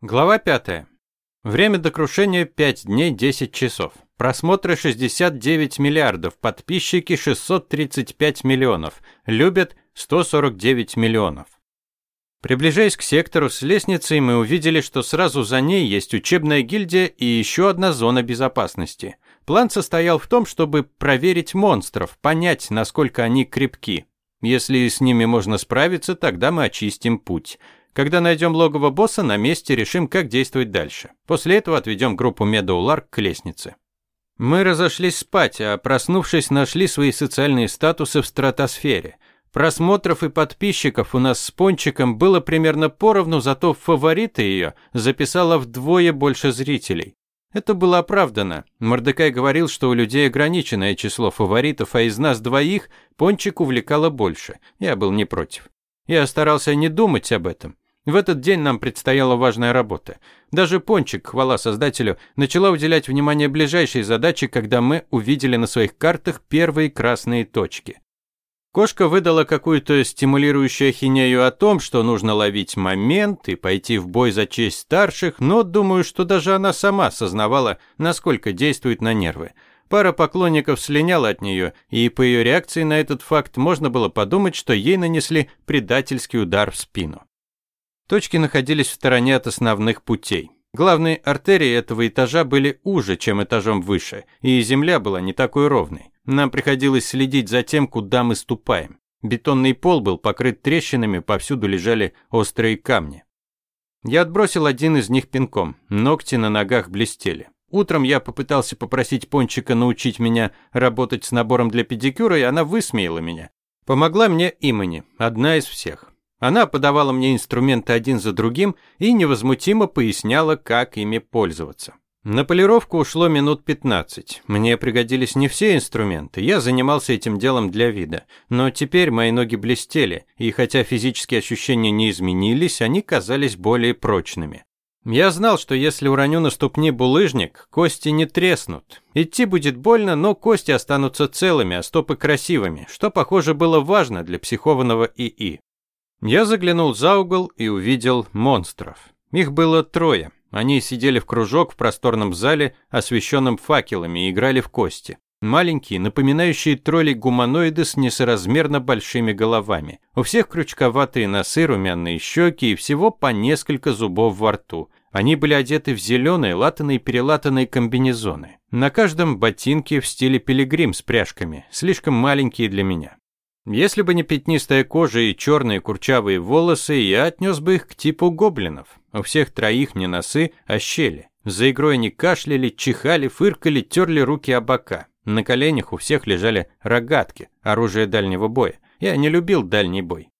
Глава 5. Время до крушения 5 дней 10 часов. Просмотры 69 миллиардов, подписчики 635 миллионов, любят 149 миллионов. Приближаясь к сектору с лестницей, мы увидели, что сразу за ней есть учебная гильдия и еще одна зона безопасности. План состоял в том, чтобы проверить монстров, понять, насколько они крепки. Если с ними можно справиться, тогда мы очистим путь. Когда найдем логово босса, на месте решим, как действовать дальше. После этого отведем группу Медоуларк к лестнице. Мы разошлись спать, а проснувшись, нашли свои социальные статусы в стратосфере. Просмотров и подписчиков у нас с Пончиком было примерно поровну, зато фавориты ее записала вдвое больше зрителей. Это было оправдано. Мордекай говорил, что у людей ограниченное число фаворитов, а из нас двоих Пончик увлекало больше. Я был не против. Я старался не думать об этом. В этот день нам предстояла важная работа. Даже Пончик, хвала создателю, начала уделять внимание ближайшей задаче, когда мы увидели на своих картах первые красные точки. Кошка выдала какую-то стимулирующую ахинею о том, что нужно ловить момент и пойти в бой за честь старших, но думаю, что даже она сама осознавала, насколько действует на нервы. Пара поклонников слиняла от нее, и по ее реакции на этот факт можно было подумать, что ей нанесли предательский удар в спину. Точки находились в стороне от основных путей. Главные артерии этого этажа были уже, чем этажом выше, и земля была не такой ровной. Нам приходилось следить за тем, куда мы ступаем. Бетонный пол был покрыт трещинами, повсюду лежали острые камни. Я отбросил один из них пинком, ногти на ногах блестели. Утром я попытался попросить Пончика научить меня работать с набором для педикюра, и она высмеяла меня. Помогла мне Имани, одна из всех. Она подавала мне инструменты один за другим и невозмутимо поясняла, как ими пользоваться. На полировку ушло минут 15. Мне пригодились не все инструменты, я занимался этим делом для вида. Но теперь мои ноги блестели, и хотя физические ощущения не изменились, они казались более прочными. Я знал, что если уроню на ступни булыжник, кости не треснут. Идти будет больно, но кости останутся целыми, а стопы красивыми, что, похоже, было важно для психованного ИИ. Я заглянул за угол и увидел монстров. Их было трое. Они сидели в кружок в просторном зале, освещенном факелами, и играли в кости. Маленькие, напоминающие троллей гуманоиды с несоразмерно большими головами. У всех крючковатые носы, румяные щеки и всего по несколько зубов во рту. Они были одеты в зеленые, латаные-перелатанные комбинезоны. На каждом ботинки в стиле пилигрим с пряжками, слишком маленькие для меня. Если бы не пятнистая кожа и черные курчавые волосы, я отнес бы их к типу гоблинов. У всех троих не носы, а щели. За игрой они кашляли, чихали, фыркали, терли руки о бока. На коленях у всех лежали рогатки, оружие дальнего боя. Я не любил дальний бой.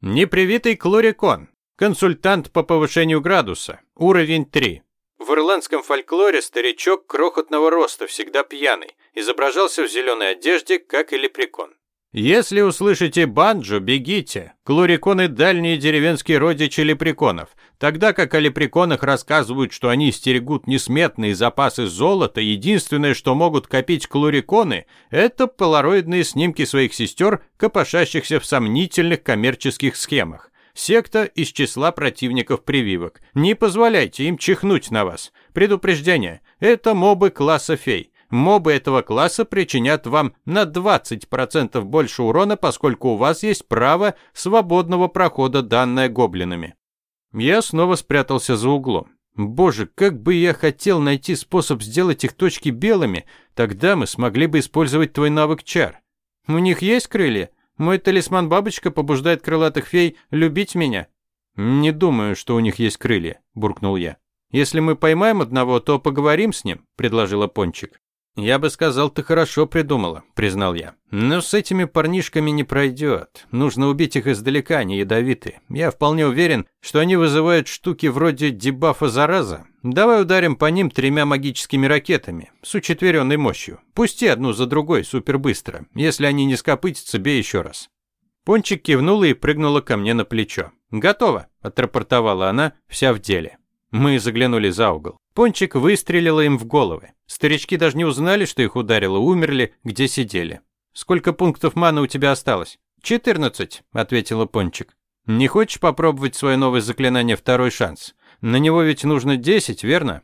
Непривитый клорикон. Консультант по повышению градуса. Уровень 3. В ирландском фольклоре старичок крохотного роста, всегда пьяный, изображался в зеленой одежде, как и лепрекон. Если услышите банджо, бегите. Клуриконы – дальние деревенские родичи лепреконов. Тогда как о лепреконах рассказывают, что они стерегут несметные запасы золота, единственное, что могут копить клуриконы – это полароидные снимки своих сестер, копошащихся в сомнительных коммерческих схемах. Секта из числа противников прививок. Не позволяйте им чихнуть на вас. Предупреждение – это мобы класса фей. Мобы этого класса причинят вам на 20% больше урона, поскольку у вас есть право свободного прохода, данное гоблинами. Я снова спрятался за углом. Боже, как бы я хотел найти способ сделать их точки белыми, тогда мы смогли бы использовать твой навык чар. У них есть крылья? Мой талисман-бабочка побуждает крылатых фей любить меня. Не думаю, что у них есть крылья, буркнул я. Если мы поймаем одного, то поговорим с ним, предложила Пончик. «Я бы сказал, ты хорошо придумала», – признал я. «Но с этими парнишками не пройдет. Нужно убить их издалека, они ядовиты. Я вполне уверен, что они вызывают штуки вроде дебафа зараза. Давай ударим по ним тремя магическими ракетами с учетверенной мощью. Пусти одну за другой супербыстро. Если они не скопытятся, бей еще раз». Пончик кивнула и прыгнула ко мне на плечо. «Готово», – отрапортовала она, вся в деле. Мы заглянули за угол. Пончик выстрелила им в головы. Старички даже не узнали, что их ударило, умерли, где сидели. «Сколько пунктов маны у тебя осталось?» «Четырнадцать», — ответила Пончик. «Не хочешь попробовать свое новое заклинание «Второй шанс»? На него ведь нужно 10, верно?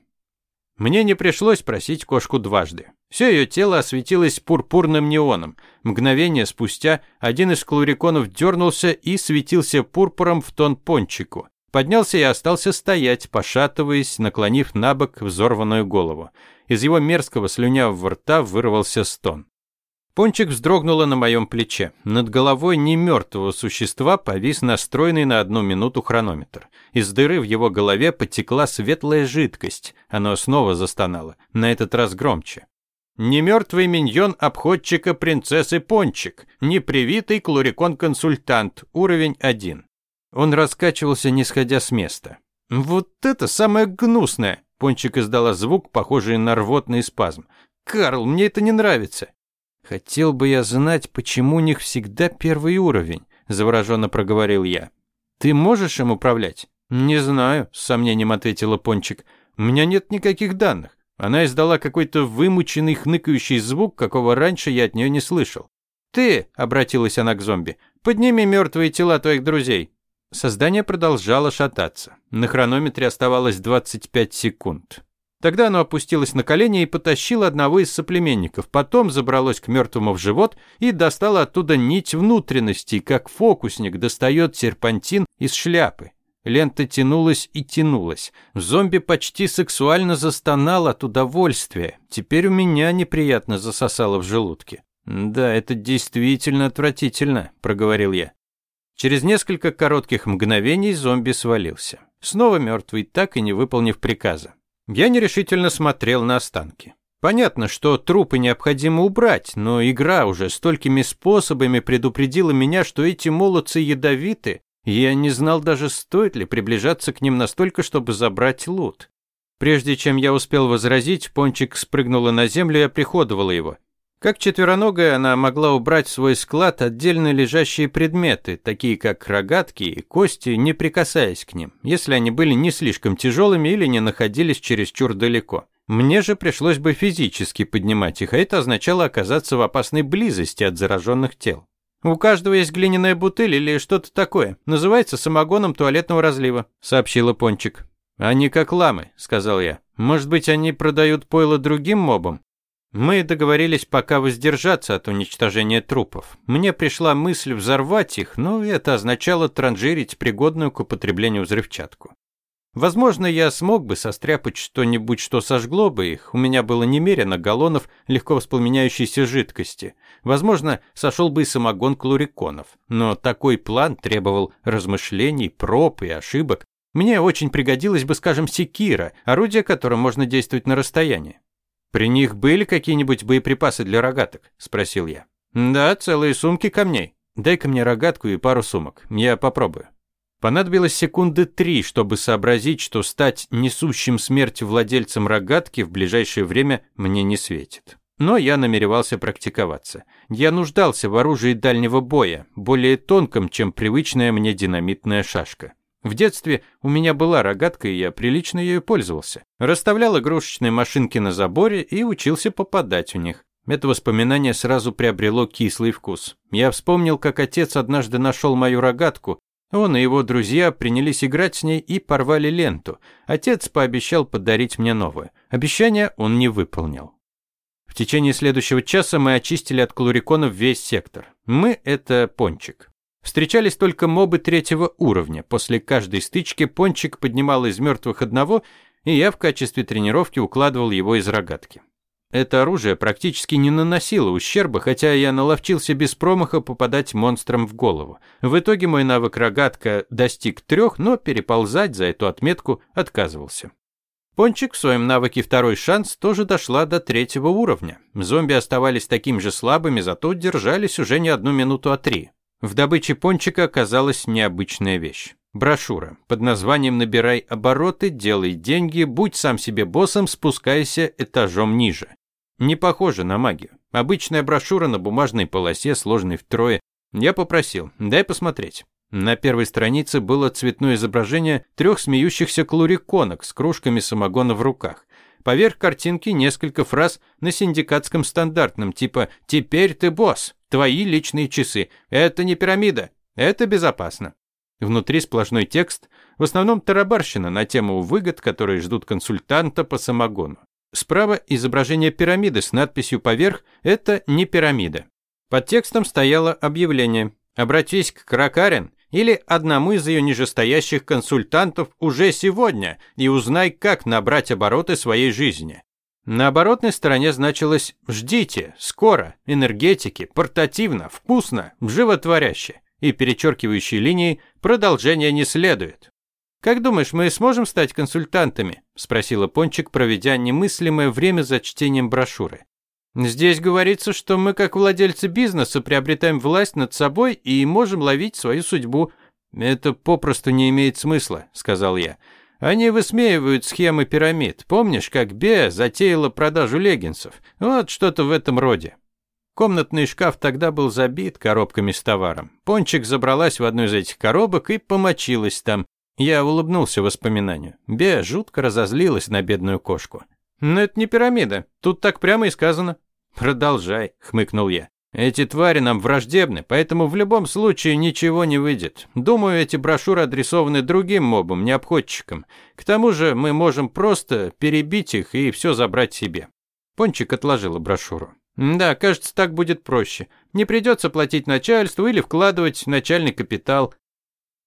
Мне не пришлось просить кошку дважды. Все ее тело осветилось пурпурным неоном. Мгновение спустя один из клуриконов дернулся и светился пурпуром в тон пончику. Поднялся и остался стоять, пошатываясь, наклонив на бок взорванную голову. Из его мерзкого слюнявого рта вырвался стон. Пончик вздрогнула на моем плече. Над головой немертвого существа повис настроенный на одну минуту хронометр. Из дыры в его голове потекла светлая жидкость. Оно снова застонало, на этот раз громче. Немертвый миньон обходчика принцессы Пончик. Непривитый клурикон-консультант. Уровень 1. Он раскачивался, не сходя с места. «Вот это самое гнусное!» Пончик издала звук, похожий на рвотный спазм. «Карл, мне это не нравится!» «Хотел бы я знать, почему у них всегда первый уровень», – завороженно проговорил я. «Ты можешь им управлять?» «Не знаю», – с сомнением ответила Пончик. «У меня нет никаких данных». Она издала какой-то вымученный хныкающий звук, какого раньше я от нее не слышал. «Ты», – обратилась она к зомби, – «подними мертвые тела твоих друзей». Создание продолжало шататься. На хронометре оставалось 25 секунд. Тогда оно опустилось на колени и потащило одного из соплеменников, потом забралось к мертвому в живот и достало оттуда нить внутренностей, как фокусник достает серпантин из шляпы. Лента тянулась и тянулась. Зомби почти сексуально застонал от удовольствия. Теперь у меня неприятно засосало в желудке. «Да, это действительно отвратительно», – проговорил я. Через несколько коротких мгновений зомби свалился. Снова мертвый, так и не выполнив приказа. Я нерешительно смотрел на останки. Понятно, что трупы необходимо убрать, но игра уже столькими способами предупредила меня, что эти молодцы ядовиты, и я не знал даже, стоит ли приближаться к ним настолько, чтобы забрать лут. Прежде чем я успел возразить, Пончик спрыгнула на землю и оприходовала его. Как четвероногая, она могла убрать в свой склад отдельно лежащие предметы, такие как рогатки и кости, не прикасаясь к ним, если они были не слишком тяжелыми или не находились чересчур далеко. Мне же пришлось бы физически поднимать их, а это означало оказаться в опасной близости от зараженных тел. «У каждого есть глиняная бутыль или что-то такое. Называется самогоном туалетного разлива», — сообщила Пончик. «Они как ламы», — сказал я. «Может быть, они продают пойло другим мобам?» Мы договорились пока воздержаться от уничтожения трупов. Мне пришла мысль взорвать их, но это означало транжирить пригодную к употреблению взрывчатку. Возможно, я смог бы состряпать что-нибудь, что сожгло бы их. У меня было немерено галлонов легко воспламеняющейся жидкости. Возможно, сошел бы и самогон клуриконов. Но такой план требовал размышлений, проб и ошибок. Мне очень пригодилась бы, скажем, секира, орудие которым можно действовать на расстоянии. «При них были какие-нибудь боеприпасы для рогаток?» – спросил я. «Да, целые сумки камней. Дай-ка мне рогатку и пару сумок. Я попробую». Понадобилось секунды три, чтобы сообразить, что стать несущим смерть владельцем рогатки в ближайшее время мне не светит. Но я намеревался практиковаться. Я нуждался в оружии дальнего боя, более тонком, чем привычная мне динамитная шашка. В детстве у меня была рогатка, и я прилично ею пользовался. Расставлял игрушечные машинки на заборе и учился попадать в них. Это воспоминание сразу приобрело кислый вкус. Я вспомнил, как отец однажды нашел мою рогатку. Он и его друзья принялись играть с ней и порвали ленту. Отец пообещал подарить мне новую. Обещание он не выполнил. В течение следующего часа мы очистили от клуриконов весь сектор. Мы – это пончик. Встречались только мобы третьего уровня. После каждой стычки Пончик поднимал из мертвых одного, и я в качестве тренировки укладывал его из рогатки. Это оружие практически не наносило ущерба, хотя я наловчился без промаха попадать монстрам в голову. В итоге мой навык рогатка достиг трех, но переползать за эту отметку отказывался. Пончик в своем навыке «Второй шанс» тоже дошла до третьего уровня. Зомби оставались такими же слабыми, зато держались уже не одну минуту, а три. В добыче пончика оказалась необычная вещь. Брошюра под названием «Набирай обороты, делай деньги, будь сам себе боссом, спускайся этажом ниже». Не похоже на магию. Обычная брошюра на бумажной полосе, сложной втрое. Я попросил, дай посмотреть. На первой странице было цветное изображение трех смеющихся клуриконок с кружками самогона в руках. Поверх картинки несколько фраз на синдикатском стандартном, типа «Теперь ты босс», «Твои личные часы», «Это не пирамида», «Это безопасно». Внутри сплошной текст, в основном тарабарщина на тему выгод, которые ждут консультанта по самогону. Справа изображение пирамиды с надписью поверх «Это не пирамида». Под текстом стояло объявление «Обратись к Кракарин или одному из ее нижестоящих консультантов уже сегодня и узнай, как набрать обороты своей жизни». На оборотной стороне значилось «Ждите, скоро, энергетики, портативно, вкусно, животворяще» и перечеркивающей линии «Продолжение не следует». «Как думаешь, мы сможем стать консультантами?» – спросила Пончик, проведя немыслимое время за чтением брошюры. «Здесь говорится, что мы, как владельцы бизнеса, приобретаем власть над собой и можем ловить свою судьбу. Это попросту не имеет смысла», – сказал я. «Они высмеивают схемы пирамид. Помнишь, как Беа затеяла продажу леггинсов? Вот что-то в этом роде». Комнатный шкаф тогда был забит коробками с товаром. Пончик забралась в одну из этих коробок и помочилась там. Я улыбнулся воспоминанию. Бе жутко разозлилась на бедную кошку. «Но это не пирамида. Тут так прямо и сказано». «Продолжай», — хмыкнул я. «Эти твари нам враждебны, поэтому в любом случае ничего не выйдет. Думаю, эти брошюры адресованы другим мобам, не обходчикам. К тому же мы можем просто перебить их и все забрать себе». Пончик отложила брошюру. «Да, кажется, так будет проще. Не придется платить начальству или вкладывать начальный капитал.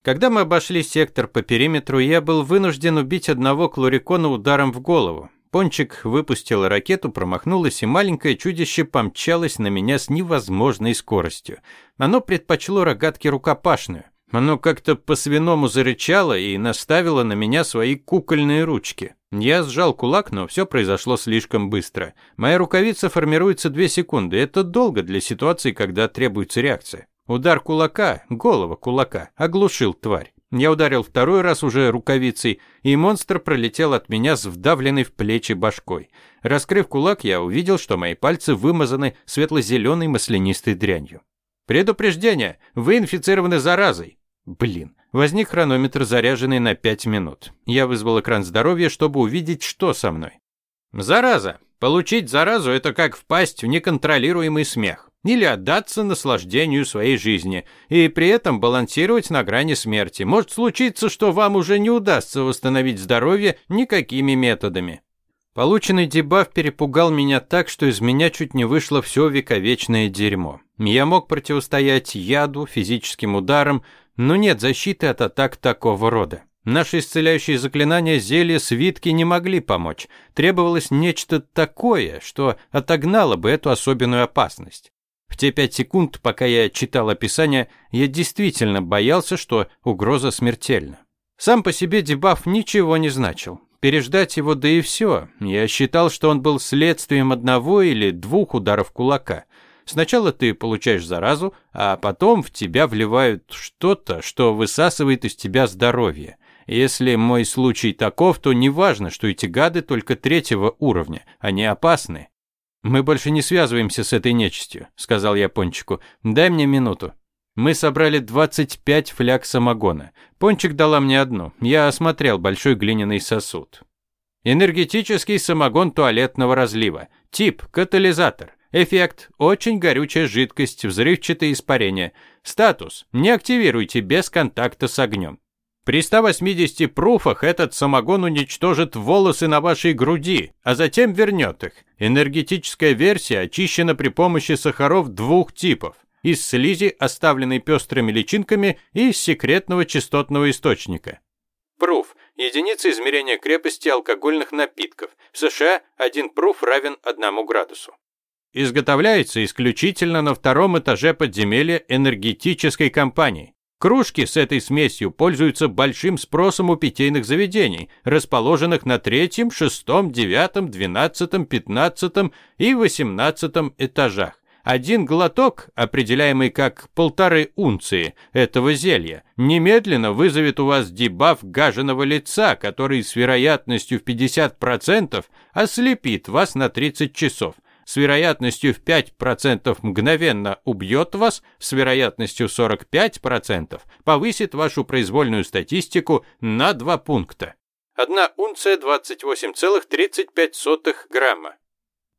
Когда мы обошли сектор по периметру, я был вынужден убить одного клорикона ударом в голову. Пончик выпустил ракету, промахнулась, и маленькое чудище помчалось на меня с невозможной скоростью. Оно предпочло рогатки рукопашную. Оно как-то по-свиному зарычало и наставило на меня свои кукольные ручки. Я сжал кулак, но все произошло слишком быстро. Моя рукавица формируется две секунды. Это долго для ситуации, когда требуется реакция. Удар кулака, голова кулака, оглушил тварь. Я ударил второй раз уже рукавицей, и монстр пролетел от меня с вдавленной в плечи башкой. Раскрыв кулак, я увидел, что мои пальцы вымазаны светло-зеленой маслянистой дрянью. «Предупреждение! Вы инфицированы заразой!» Блин. Возник хронометр, заряженный на 5 минут. Я вызвал экран здоровья, чтобы увидеть, что со мной. «Зараза! Получить заразу – это как впасть в неконтролируемый смех или отдаться наслаждению своей жизни, и при этом балансировать на грани смерти. Может случиться, что вам уже не удастся восстановить здоровье никакими методами. Полученный дебаф перепугал меня так, что из меня чуть не вышло все вековечное дерьмо. Я мог противостоять яду, физическим ударам, но нет защиты от атак такого рода. Наши исцеляющие заклинания, зелья, свитки не могли помочь. Требовалось нечто такое, что отогнало бы эту особенную опасность. В те пять секунд, пока я читал описание, я действительно боялся, что угроза смертельна. Сам по себе дебаф ничего не значил. Переждать его, да и все. Я считал, что он был следствием одного или двух ударов кулака. Сначала ты получаешь заразу, а потом в тебя вливают что-то, что высасывает из тебя здоровье. Если мой случай таков, то неважно, что эти гады только третьего уровня, они опасны. «Мы больше не связываемся с этой нечистью», — сказал я Пончику. «Дай мне минуту». Мы собрали 25 фляг самогона. Пончик дала мне одну. Я осмотрел большой глиняный сосуд. Энергетический самогон туалетного разлива. Тип – катализатор. Эффект – очень горючая жидкость, взрывчатое испарение. Статус – не активируйте без контакта с огнем. При 180 пруфах этот самогон уничтожит волосы на вашей груди, а затем вернет их. Энергетическая версия очищена при помощи сахаров двух типов. Из слизи, оставленной пестрыми личинками, и из секретного частотного источника. Пруф – единица измерения крепости алкогольных напитков. В США один пруф равен одному градусу. Изготовляется исключительно на втором этаже подземелья энергетической компании. Кружки с этой смесью пользуются большим спросом у питейных заведений, расположенных на третьем, шестом, девятом, двенадцатом, пятнадцатом и восемнадцатом этажах. Один глоток, определяемый как полторы унции этого зелья, немедленно вызовет у вас дебаф гаженого лица, который с вероятностью в 50% ослепит вас на 30 часов – с вероятностью в 5% мгновенно убьет вас, с вероятностью 45% повысит вашу произвольную статистику на 2 пункта. Одна унция 28,35 грамма.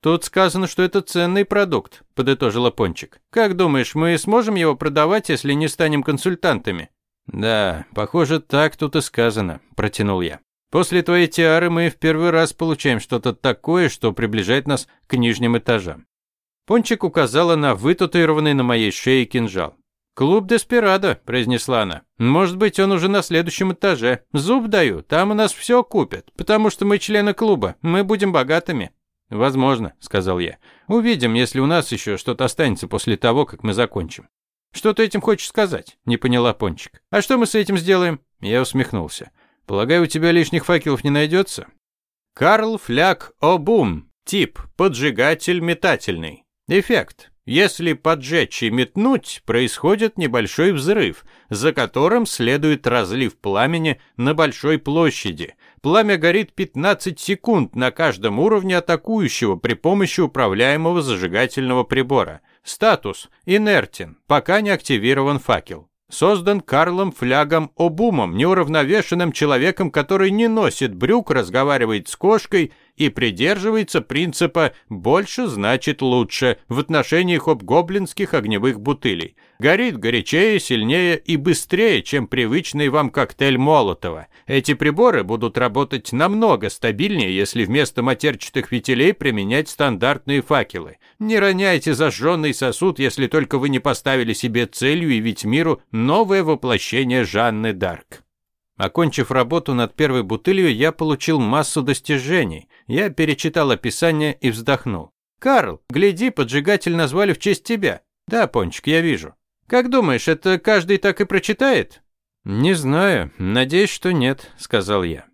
«Тут сказано, что это ценный продукт», – подытожила Пончик. «Как думаешь, мы сможем его продавать, если не станем консультантами?» Да, похоже, так тут и сказано, протянул я. После твоей тиары мы в первый раз получаем что-то такое, что приближает нас к нижним этажам. Пончик указала на вытатуированный на моей шее кинжал. «Клуб Деспирадо», – произнесла она. «Может быть, он уже на следующем этаже. Зуб даю, там у нас все купят, потому что мы члены клуба, мы будем богатыми». «Возможно», – сказал я. «Увидим, если у нас еще что-то останется после того, как мы закончим». «Что ты этим хочешь сказать?» – не поняла Пончик. «А что мы с этим сделаем?» Я усмехнулся. «Полагаю, у тебя лишних факелов не найдется?» Карл Фляг Обум. Тип. Поджигатель метательный. Эффект. Если поджечь и метнуть, происходит небольшой взрыв, за которым следует разлив пламени на большой площади. Пламя горит 15 секунд на каждом уровне атакующего при помощи управляемого зажигательного прибора. Статус – инертен, пока не активирован факел. Создан Карлом Флягом Обумом, неуравновешенным человеком, который не носит брюк, разговаривает с кошкой и придерживается принципа «больше значит лучше» в отношении хоб-гоблинских огневых бутылей. Горит горячее, сильнее и быстрее, чем привычный вам коктейль Молотова. Эти приборы будут работать намного стабильнее, если вместо матерчатых фитилей применять стандартные факелы. Не роняйте зажженный сосуд, если только вы не поставили себе целью явить миру новое воплощение Жанны Дарк. Окончив работу над первой бутылью, я получил массу достижений. Я перечитал описание и вздохнул. «Карл, гляди, поджигатель назвали в честь тебя». «Да, Пончик, я вижу». «Как думаешь, это каждый так и прочитает?» «Не знаю. Надеюсь, что нет», — сказал я.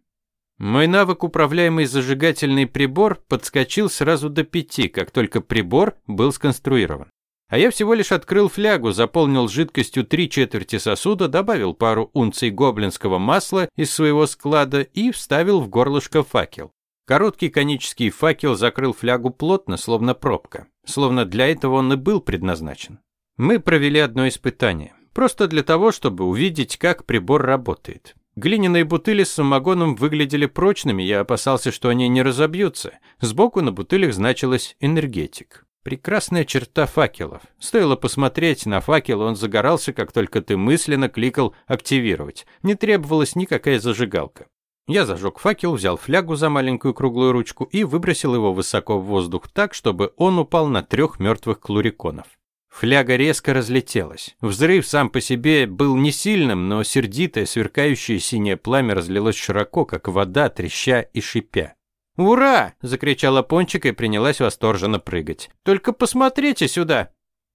Мой навык управляемый зажигательный прибор подскочил сразу до пяти, как только прибор был сконструирован. А я всего лишь открыл флягу, заполнил жидкостью три четверти сосуда, добавил пару унций гоблинского масла из своего склада и вставил в горлышко факел. Короткий конический факел закрыл флягу плотно, словно пробка. Словно для этого он и был предназначен. Мы провели одно испытание. Просто для того, чтобы увидеть, как прибор работает. Глиняные бутыли с самогоном выглядели прочными, я опасался, что они не разобьются. Сбоку на бутылях значилось «энергетик». Прекрасная черта факелов. Стоило посмотреть на факел, он загорался, как только ты мысленно кликал «активировать». Не требовалась никакая зажигалка. Я зажег факел, взял флягу за маленькую круглую ручку и выбросил его высоко в воздух так, чтобы он упал на трех мертвых клуриконов. Фляга резко разлетелась. Взрыв сам по себе был не сильным, но сердитое, сверкающее синее пламя разлилось широко, как вода, треща и шипя. «Ура!» – закричала Пончик и принялась восторженно прыгать. «Только посмотрите сюда!»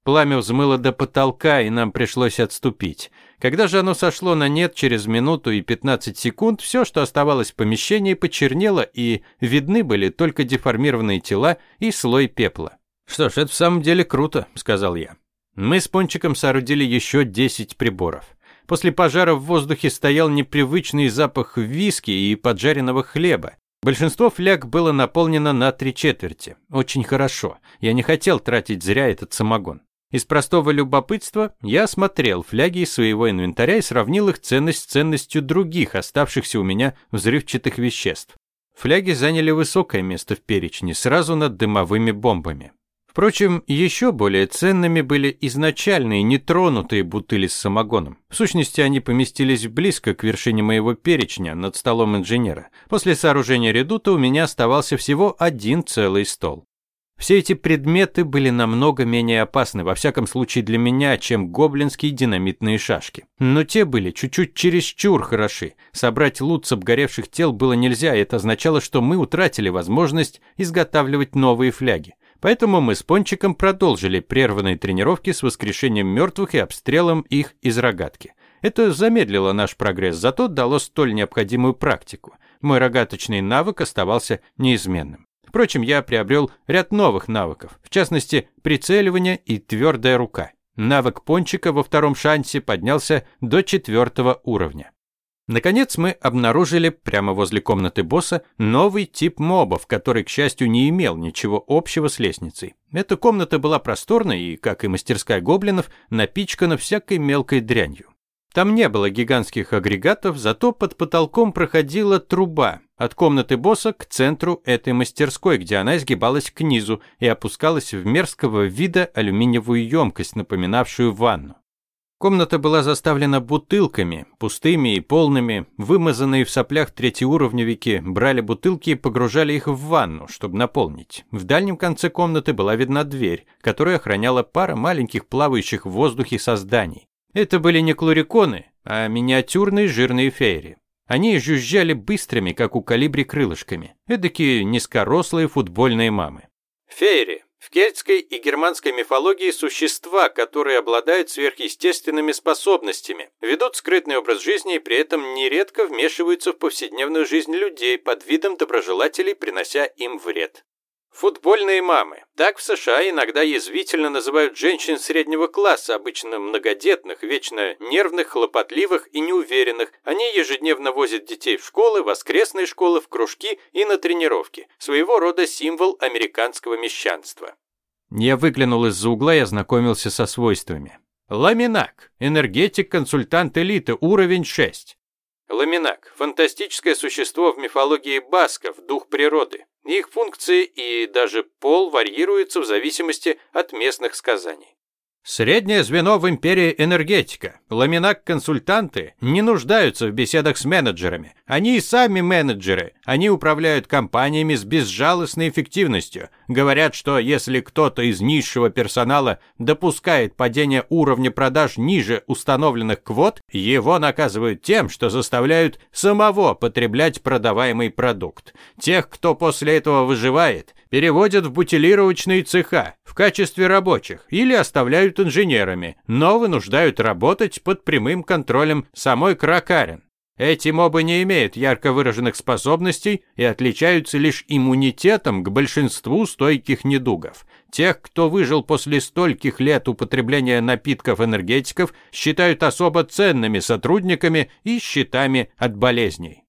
Пламя взмыло до потолка, и нам пришлось отступить. Когда же оно сошло на нет через минуту и 15 секунд, все, что оставалось в помещении, почернело, и видны были только деформированные тела и слой пепла. «Что ж, это в самом деле круто», – сказал я. Мы с Пончиком соорудили еще 10 приборов. После пожара в воздухе стоял непривычный запах виски и поджаренного хлеба. Большинство фляг было наполнено на три четверти. Очень хорошо. Я не хотел тратить зря этот самогон. Из простого любопытства я осмотрел фляги из своего инвентаря и сравнил их ценность с ценностью других оставшихся у меня взрывчатых веществ. Фляги заняли высокое место в перечне, сразу над дымовыми бомбами. Впрочем, еще более ценными были изначальные нетронутые бутыли с самогоном. В сущности, они поместились близко к вершине моего перечня над столом инженера. После сооружения редута у меня оставался всего один целый стол. Все эти предметы были намного менее опасны, во всяком случае для меня, чем гоблинские динамитные шашки. Но те были чуть-чуть чересчур хороши. Собрать лут с обгоревших тел было нельзя, и это означало, что мы утратили возможность изготавливать новые фляги. Поэтому мы с Пончиком продолжили прерванные тренировки с воскрешением мертвых и обстрелом их из рогатки. Это замедлило наш прогресс, зато дало столь необходимую практику. Мой рогаточный навык оставался неизменным. Впрочем, я приобрел ряд новых навыков, в частности, прицеливание и твердая рука. Навык пончика во втором шансе поднялся до четвертого уровня. Наконец мы обнаружили прямо возле комнаты босса новый тип мобов, который, к счастью, не имел ничего общего с лестницей. Эта комната была просторной и, как и мастерская гоблинов, напичкана всякой мелкой дрянью. Там не было гигантских агрегатов, зато под потолком проходила труба от комнаты босса к центру этой мастерской, где она изгибалась к низу и опускалась в мерзкого вида алюминиевую емкость, напоминавшую ванну. Комната была заставлена бутылками, пустыми и полными. Вымазанные в соплях третьеуровневики брали бутылки и погружали их в ванну, чтобы наполнить. В дальнем конце комнаты была видна дверь, которую охраняла пара маленьких плавающих в воздухе созданий. Это были не клуриконы, а миниатюрные жирные фейри. Они жужжали быстрыми, как у калибри крылышками. Эдакие низкорослые футбольные мамы. Фейри в кельтской и германской мифологии существа, которые обладают сверхъестественными способностями, ведут скрытный образ жизни и при этом нередко вмешиваются в повседневную жизнь людей под видом доброжелателей, принося им вред. Футбольные мамы. Так в США иногда язвительно называют женщин среднего класса, обычно многодетных, вечно нервных, хлопотливых и неуверенных. Они ежедневно возят детей в школы, воскресные школы, в кружки и на тренировки. Своего рода символ американского мещанства. Я выглянул из-за угла и ознакомился со свойствами. Ламинак. Энергетик, консультант элиты, уровень 6. Ламинак – фантастическое существо в мифологии басков, дух природы. Их функции и даже пол варьируются в зависимости от местных сказаний. Среднее звено в империи энергетика. Ламинак-консультанты не нуждаются в беседах с менеджерами. Они и сами менеджеры. Они управляют компаниями с безжалостной эффективностью. Говорят, что если кто-то из низшего персонала допускает падение уровня продаж ниже установленных квот, его наказывают тем, что заставляют самого потреблять продаваемый продукт. Тех, кто после этого выживает, переводят в бутилировочные цеха в качестве рабочих или оставляют инженерами, но вынуждают работать под прямым контролем самой Кракарин. Эти мобы не имеют ярко выраженных способностей и отличаются лишь иммунитетом к большинству стойких недугов. Тех, кто выжил после стольких лет употребления напитков-энергетиков, считают особо ценными сотрудниками и щитами от болезней.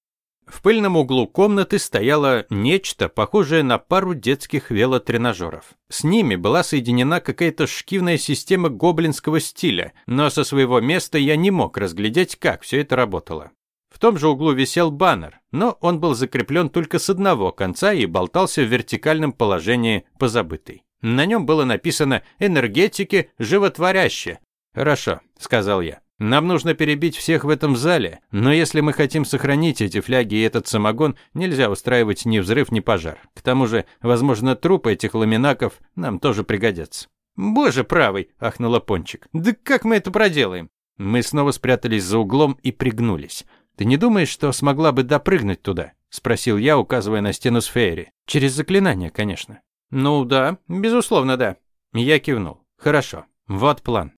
В пыльном углу комнаты стояло нечто, похожее на пару детских велотренажеров. С ними была соединена какая-то шкивная система гоблинского стиля, но со своего места я не мог разглядеть, как все это работало. В том же углу висел баннер, но он был закреплен только с одного конца и болтался в вертикальном положении позабытый. На нем было написано «Энергетики животворящие». «Хорошо», — сказал я. Нам нужно перебить всех в этом зале, но если мы хотим сохранить эти фляги и этот самогон, нельзя устраивать ни взрыв, ни пожар. К тому же, возможно, трупы этих ламинаков нам тоже пригодятся. «Боже правый!» – ахнула Пончик. «Да как мы это проделаем?» Мы снова спрятались за углом и пригнулись. «Ты не думаешь, что смогла бы допрыгнуть туда?» – спросил я, указывая на стену с Фейри. «Через заклинание, конечно». «Ну да, безусловно, да». Я кивнул. «Хорошо. Вот план.